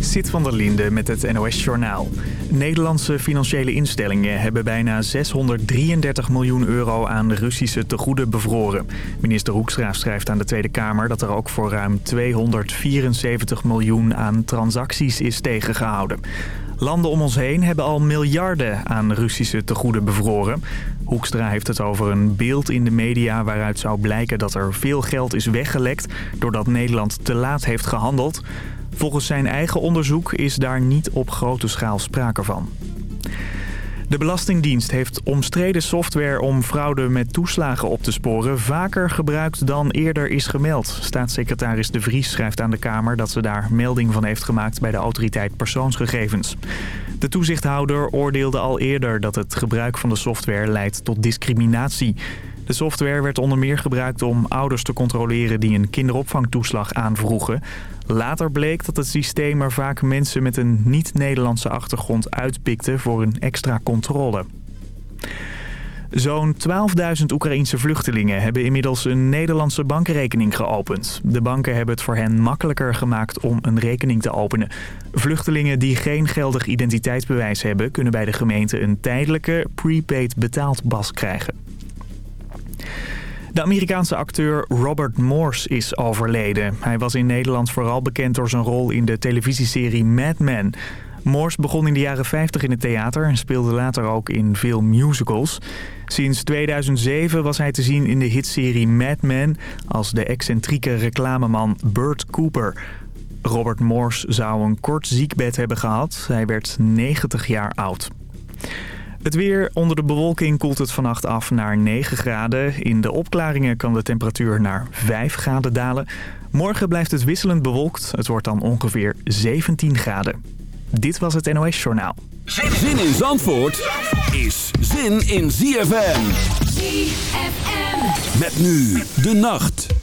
Sit van der Linde met het NOS-journaal. Nederlandse financiële instellingen hebben bijna 633 miljoen euro aan Russische tegoeden bevroren. Minister Hoekstra schrijft aan de Tweede Kamer dat er ook voor ruim 274 miljoen aan transacties is tegengehouden. Landen om ons heen hebben al miljarden aan Russische tegoeden bevroren. Hoekstra heeft het over een beeld in de media waaruit zou blijken dat er veel geld is weggelekt... doordat Nederland te laat heeft gehandeld. Volgens zijn eigen onderzoek is daar niet op grote schaal sprake van. De Belastingdienst heeft omstreden software om fraude met toeslagen op te sporen vaker gebruikt dan eerder is gemeld. Staatssecretaris De Vries schrijft aan de Kamer dat ze daar melding van heeft gemaakt bij de autoriteit persoonsgegevens. De toezichthouder oordeelde al eerder dat het gebruik van de software leidt tot discriminatie. De software werd onder meer gebruikt om ouders te controleren die een kinderopvangtoeslag aanvroegen. Later bleek dat het systeem er vaak mensen met een niet-Nederlandse achtergrond uitpikte voor een extra controle. Zo'n 12.000 Oekraïense vluchtelingen hebben inmiddels een Nederlandse bankrekening geopend. De banken hebben het voor hen makkelijker gemaakt om een rekening te openen. Vluchtelingen die geen geldig identiteitsbewijs hebben... kunnen bij de gemeente een tijdelijke prepaid betaald bas krijgen. De Amerikaanse acteur Robert Morse is overleden. Hij was in Nederland vooral bekend door zijn rol in de televisieserie Mad Men. Morse begon in de jaren 50 in het theater en speelde later ook in veel musicals. Sinds 2007 was hij te zien in de hitserie Mad Men als de excentrieke reclameman Burt Cooper. Robert Morse zou een kort ziekbed hebben gehad. Hij werd 90 jaar oud. Het weer onder de bewolking koelt het vannacht af naar 9 graden. In de opklaringen kan de temperatuur naar 5 graden dalen. Morgen blijft het wisselend bewolkt. Het wordt dan ongeveer 17 graden. Dit was het NOS Journaal. Zin in Zandvoort is zin in ZFM. ZFM. Met nu de nacht.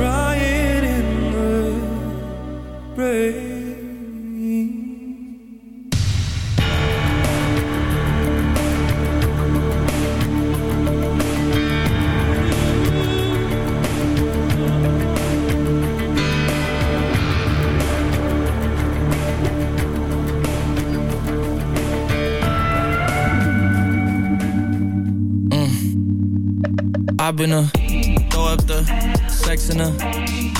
crying in the rain. Mm. I've been a throw up the flexing.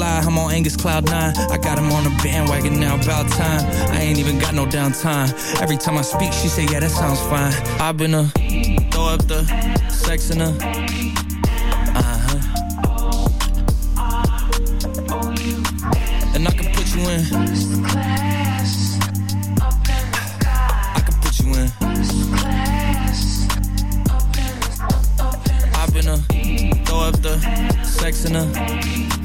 Can't I'm on Angus Cloud 9. I got him on a bandwagon now, about time. I ain't even got no downtime. Every time I speak, she say, yeah, that sounds fine. I've been a throw up the sex in a. Uh-huh. And I can put you in. I can put you in. I've been a throw up the sex in a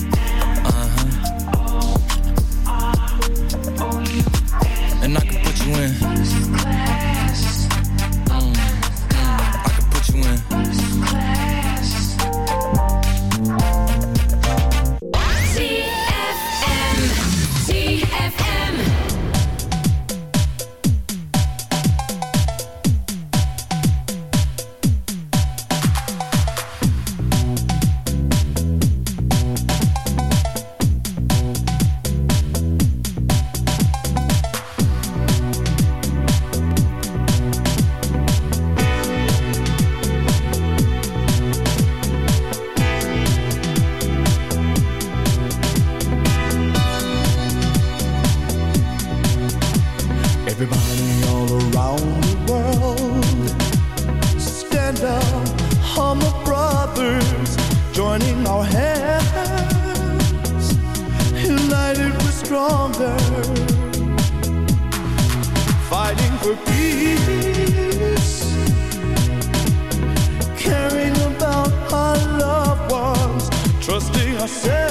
Everybody all around the world, stand up, humble brothers, joining our hands, united we're stronger, fighting for peace, caring about our loved ones, trusting ourselves,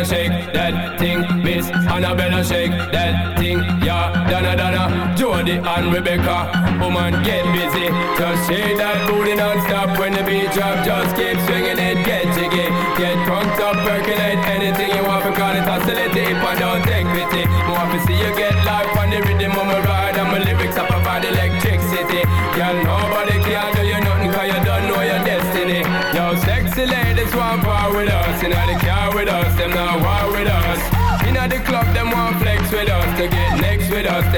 I, I shake that thing, miss? Annabella shake that thing, yeah. Donna, Donna, Jody and Rebecca. Woman, get busy. Just shake that booty non-stop when the beat drop. Just keep swinging it, get jiggy. Get drunk up, percolate anything you want. Call it oscillate, but don't take pity. To see you get life on the rhythm of my ride. And my lyrics up about electricity. Girl, nobody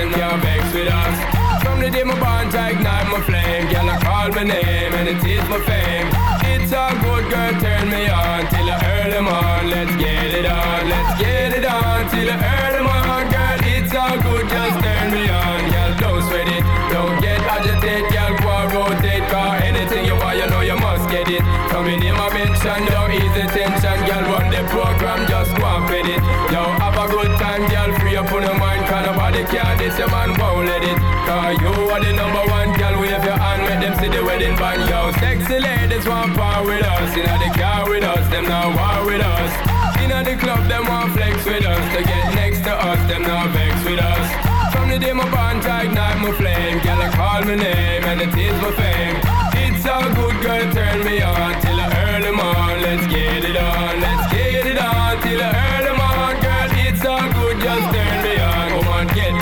with us, them can't vex with us. From the day my bond, I ignite my flame. Girl, I call my name and it is my fame. It's a good girl, turn me on till I earn them on. Let's get it on, let's get it on till I earn them on. Girl, it's all good, just turn me on. Girl, don't sweat it, don't get agitated. Girl, go and rotate, car anything you want, you know you must get it. Coming in my bitch and don't ease this, your man won't let it. Cause you are the number one, girl, wave your hand, make them see the wedding band. Yo, sexy ladies want power with us. Inna the car with us, them now war with us. Inna the club, them want flex with us. To get next to us, them now vex with us. From the day my bond, I ignite my flame. Girl, I call my name and it is my fame. It's all good, girl, turn me on till I earn them on. Let's get it on, let's get it on till I earn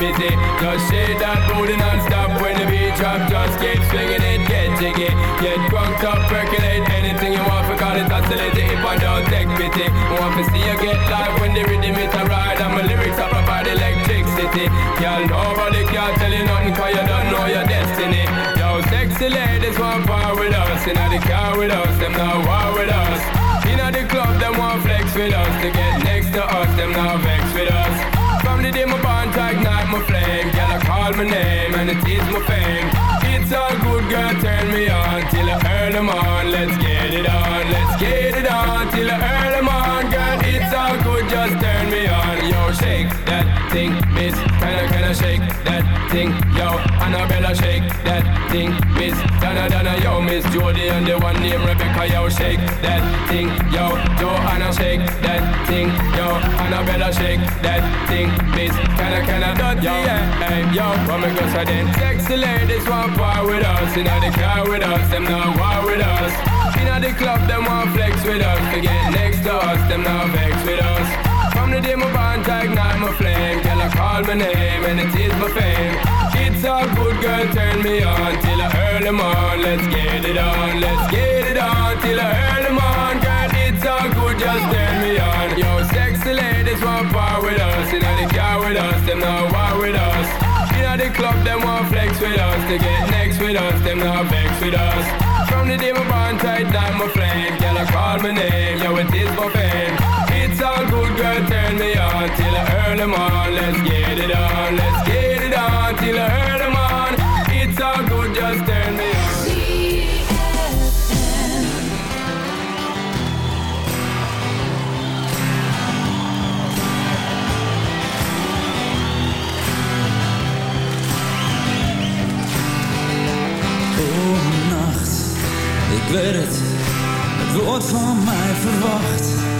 Just shake that booty non-stop when the beat drop. Just keep swinging it, get jiggy. Get drunk up, percolate anything you want. For call it oscillate if I don't take pity. Want to see you get live when the rhythm is a ride. And my lyrics are about electricity. Y'all nobody can tell you nothing cause you don't know your destiny. Sexy ladies want power with us. Inna the car with us, them now war with us. Inna the club, them want flex with us. To get next to us, them now name and it is my fame. It's all good, girl, turn me on till I earn them on. Let's get it on, let's get it on till I earn them on. Girl, it's all good, just turn me on. Yo, shake that thing, miss. Kinda, kinda shake that thing. Yo, Annabella, shake that thing, miss. Donna, Donna, yo, miss Jody and the one named Rebecca, yo, shake that thing. Yo, Joanna, shake that thing. Yo, Annabella, shake that thing, miss. Kinda, kinda, yeah. Hey, yo, what me go so then? Sexy ladies want power with us. Inna the car with us, them now war with us. Inna the club, them want flex with us. To get next to us, them now vex with us. From the day my bond, ignite my flame. Girl, I call my name and it is my fame. It's all good, girl, turn me on till I earn them on. Let's get it on, let's get it on till I earn them on. Girl, it's all good, just turn me on. Yo, sexy ladies want power with us. Inna the car with us, them now war with us. Inna the club, them want flex with us. To get next with us, them now vex with us. From the day my bond tight my flame Girl, I call my name, yo, it is my fame It's all good, girl, turn me on Till I earn on, let's get it on Let's get it on, till I earn on It's all good, just turn me on. Ik weet het, het wordt van mij verwacht.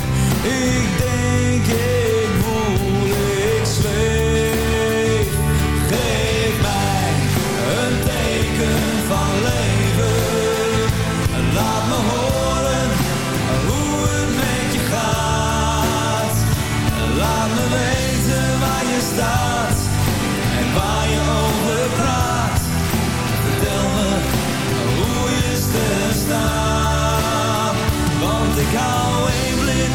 ik denk, ik voel ik zweef. Geef mij een teken van leven laat me horen hoe het met je gaat. Laat me weten waar je staat en waar je over praat. Vertel me hoe je stapt, want ik hou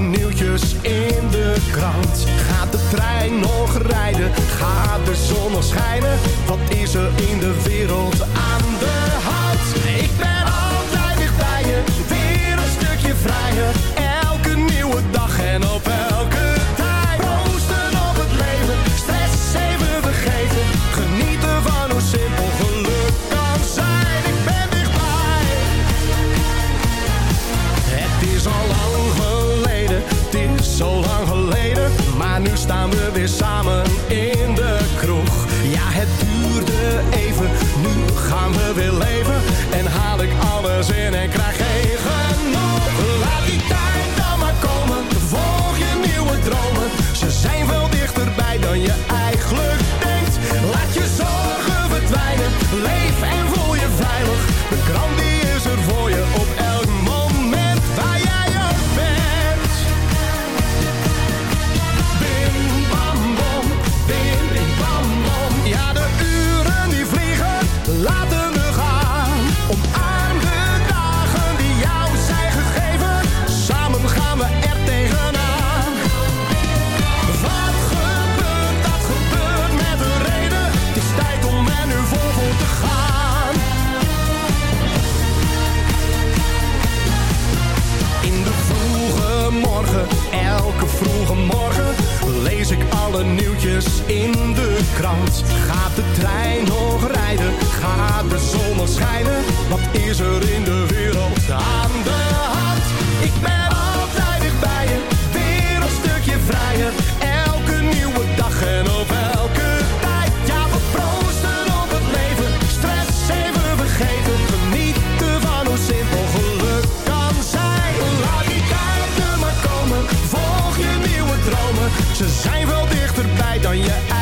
nieuwtjes in de krant. Gaat de trein nog rijden? Gaat de zon nog schijnen? Wat is er in de wereld aan de hand? Ik ben altijd dicht bij weer een stukje vrijer. Elke nieuwe dag en op elke wil leven. En haal ik alles in en krijg geen vroege morgen lees ik alle nieuwtjes in de krant. Gaat de trein nog rijden? Gaat de zon nog schijnen? Wat is er in de wereld aan de hand? Ik Ze zijn wel dichterbij dan je eigen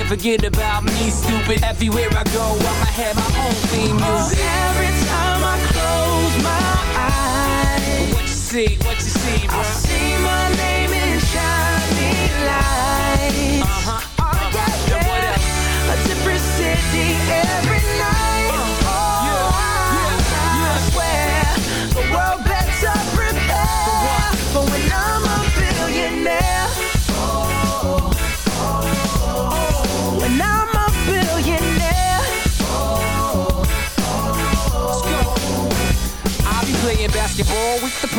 can't forget about me, stupid. Everywhere I go, I'ma have my own basketball the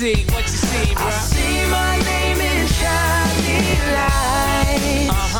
See, what you see, bro? I see my name in shining lights. Uh-huh. Oh,